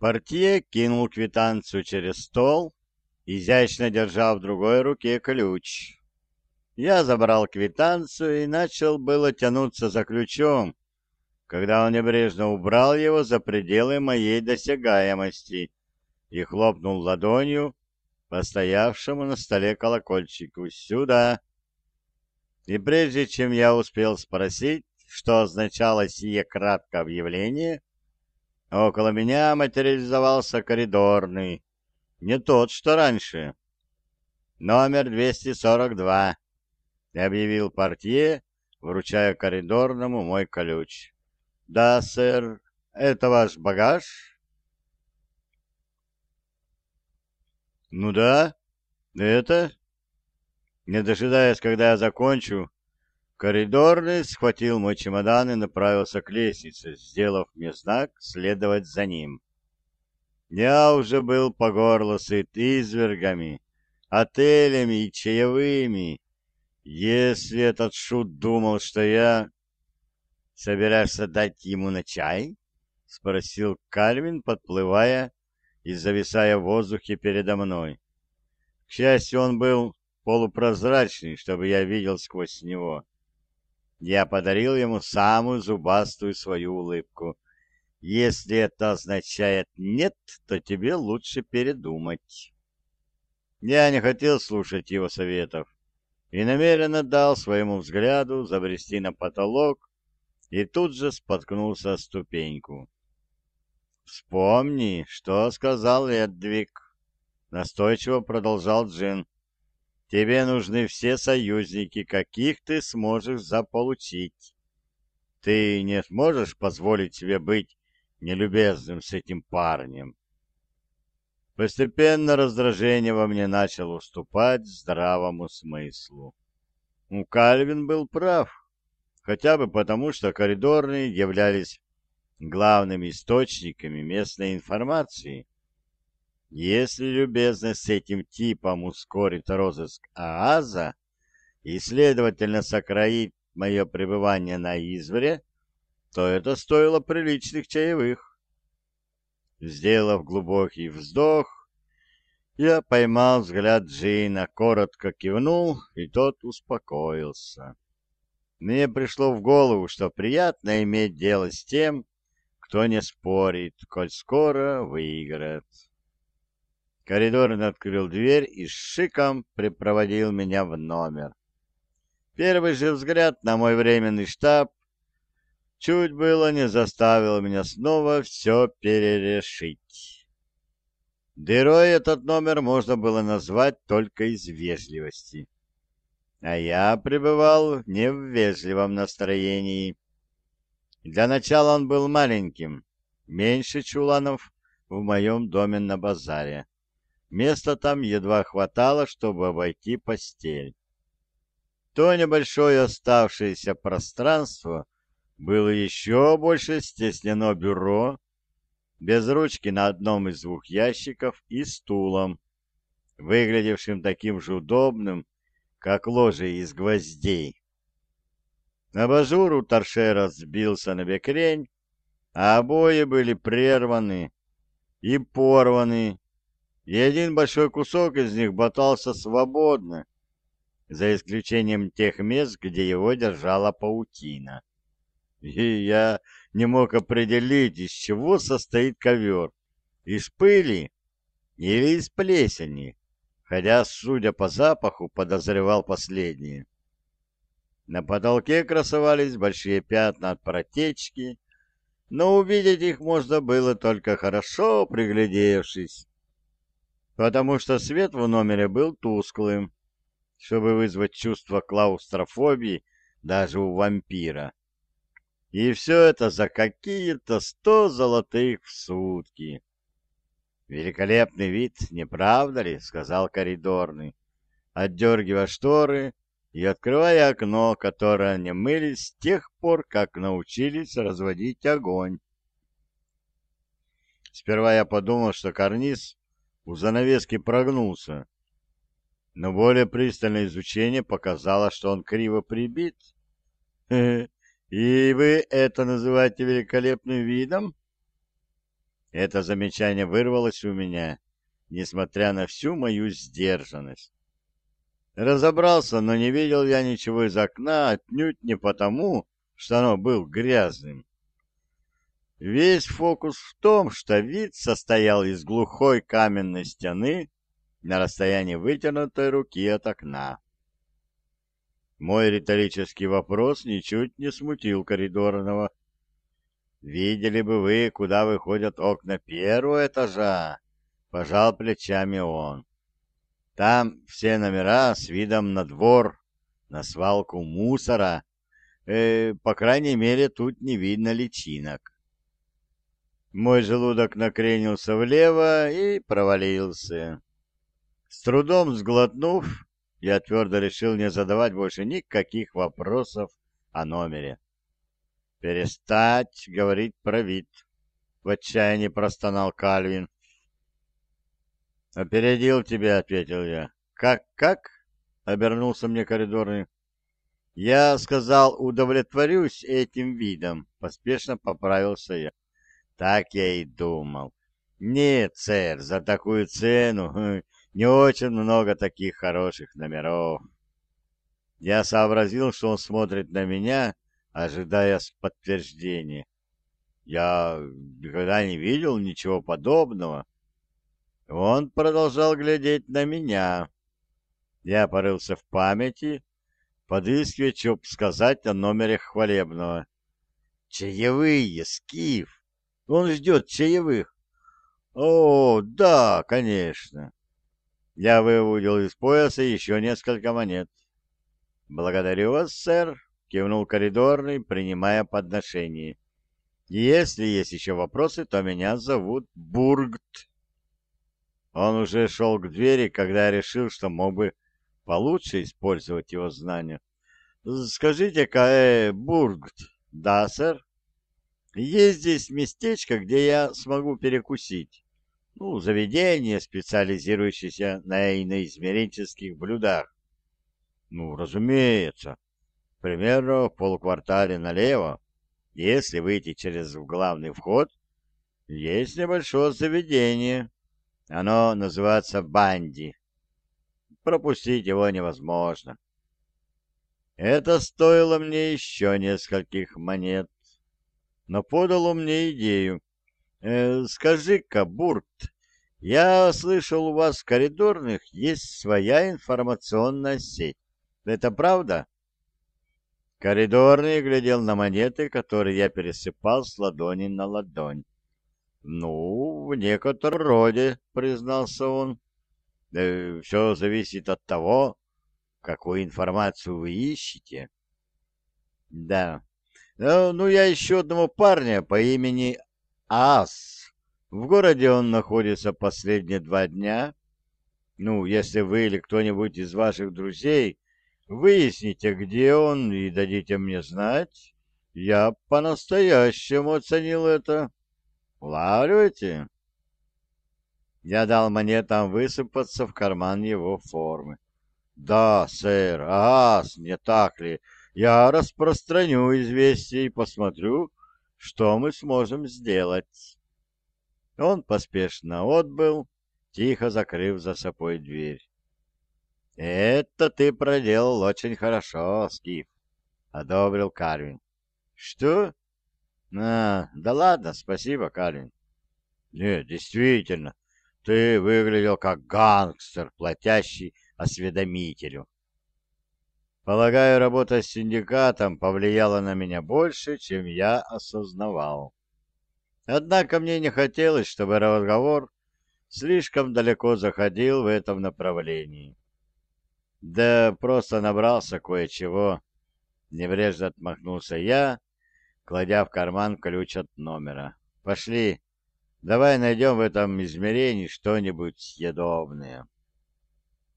Портье кинул квитанцию через стол, изящно держа в другой руке ключ. Я забрал квитанцию и начал было тянуться за ключом, когда он небрежно убрал его за пределы моей досягаемости и хлопнул ладонью по стоявшему на столе колокольчику «Сюда!». И прежде чем я успел спросить, что означало сие краткое объявление, около меня материализовался коридорный, не тот, что раньше. «Номер 242», — объявил портье, вручая коридорному мой ключ. «Да, сэр, это ваш багаж?» «Ну да, это...» Не дожидаясь, когда я закончу, коридорный схватил мой чемодан и направился к лестнице, сделав мне знак следовать за ним. Я уже был по горло сыт извергами, отелями и чаевыми. Если этот шут думал, что я... «Собираешься дать ему на чай?» — спросил Кальвин, подплывая и зависая в воздухе передо мной. К счастью, он был полупрозрачный, чтобы я видел сквозь него. Я подарил ему самую зубастую свою улыбку. Если это означает «нет», то тебе лучше передумать. Я не хотел слушать его советов и намеренно дал своему взгляду забрести на потолок и тут же споткнулся о ступеньку. «Вспомни, что сказал Эдвик», — настойчиво продолжал Джин. Тебе нужны все союзники, каких ты сможешь заполучить. Ты не сможешь позволить себе быть нелюбезным с этим парнем. Постепенно раздражение во мне начало уступать здравому смыслу. У Кальвин был прав, хотя бы потому, что коридорные являлись главными источниками местной информации. Если любезность с этим типом ускорит розыск ААЗа и, следовательно, сокроит мое пребывание на Извре, то это стоило приличных чаевых. Сделав глубокий вздох, я поймал взгляд Джина, коротко кивнул, и тот успокоился. Мне пришло в голову, что приятно иметь дело с тем, кто не спорит, коль скоро выиграет. Коридорный открыл дверь и с шиком припроводил меня в номер. Первый же взгляд на мой временный штаб чуть было не заставил меня снова все перерешить. Дырой этот номер можно было назвать только из вежливости. А я пребывал не в вежливом настроении. Для начала он был маленьким, меньше чуланов в моем доме на базаре. Места там едва хватало, чтобы обойти постель. То небольшое оставшееся пространство было еще больше стеснено бюро, без ручки на одном из двух ящиков и стулом, выглядевшим таким же удобным, как ложе из гвоздей. Абажур у торшера сбился на бекрень, а обои были прерваны и порваны и один большой кусок из них ботался свободно, за исключением тех мест, где его держала паутина. И я не мог определить, из чего состоит ковер, из пыли или из плесени, хотя, судя по запаху, подозревал последнее. На потолке красовались большие пятна от протечки, но увидеть их можно было только хорошо приглядевшись потому что свет в номере был тусклым, чтобы вызвать чувство клаустрофобии даже у вампира. И все это за какие-то сто золотых в сутки. «Великолепный вид, не правда ли?» — сказал коридорный, отдергивая шторы и открывая окно, которое не мылись с тех пор, как научились разводить огонь. Сперва я подумал, что карниз у занавески прогнулся, но более пристальное изучение показало, что он криво прибит. «И вы это называете великолепным видом?» Это замечание вырвалось у меня, несмотря на всю мою сдержанность. Разобрался, но не видел я ничего из окна, отнюдь не потому, что оно был грязным. Весь фокус в том, что вид состоял из глухой каменной стены на расстоянии вытянутой руки от окна. Мой риторический вопрос ничуть не смутил коридорного. «Видели бы вы, куда выходят окна первого этажа?» — пожал плечами он. «Там все номера с видом на двор, на свалку мусора. Э, по крайней мере, тут не видно личинок». Мой желудок накренился влево и провалился. С трудом сглотнув, я твердо решил не задавать больше никаких вопросов о номере. «Перестать говорить про вид», — в отчаянии простонал Кальвин. «Опередил тебя», — ответил я. «Как-как?» — обернулся мне коридорный. «Я сказал, удовлетворюсь этим видом», — поспешно поправился я. Так я и думал. Нет, сэр, за такую цену хм, не очень много таких хороших номеров. Я сообразил, что он смотрит на меня, ожидая подтверждения. Я никогда не видел ничего подобного. Он продолжал глядеть на меня. Я порылся в памяти, подыскивая, что сказать о номере хвалебного. «Чаевые, Скиф!» Он ждет чаевых. О, да, конечно. Я выудил из пояса еще несколько монет. Благодарю вас, сэр, кивнул коридорный, принимая подношение. Если есть еще вопросы, то меня зовут Бургт. Он уже шел к двери, когда я решил, что мог бы получше использовать его знания. Скажите-ка, э, Бургт, да, сэр? Есть здесь местечко, где я смогу перекусить. Ну, заведение, специализирующееся на иноизмеренческих блюдах. Ну, разумеется. Примерно в полуквартале налево. Если выйти через главный вход, есть небольшое заведение. Оно называется Банди. Пропустить его невозможно. Это стоило мне еще нескольких монет но подало мне идею. Э, «Скажи-ка, Бурт, я слышал, у вас в коридорных есть своя информационная сеть. Это правда?» Коридорный глядел на монеты, которые я пересыпал с ладони на ладонь. «Ну, в некотором роде», — признался он. «Э, «Все зависит от того, какую информацию вы ищете». «Да, ну, я ищу одного парня по имени Ас. В городе он находится последние два дня. Ну, если вы или кто-нибудь из ваших друзей выясните, где он, и дадите мне знать, я по-настоящему оценил это. Улавливаете? Я дал монетам высыпаться в карман его формы. Да, сэр, ас, не так ли? Я распространю известие и посмотрю, что мы сможем сделать. Он поспешно отбыл, тихо закрыв за собой дверь. — Это ты проделал очень хорошо, Скиф, — одобрил Карвин. — Что? — А, да ладно, спасибо, Карвин. — Нет, действительно, ты выглядел как гангстер, платящий осведомителю. Полагаю, работа с синдикатом повлияла на меня больше, чем я осознавал. Однако мне не хотелось, чтобы разговор слишком далеко заходил в этом направлении. Да просто набрался кое-чего. Небрежно отмахнулся я, кладя в карман ключ от номера. Пошли, давай найдем в этом измерении что-нибудь съедобное.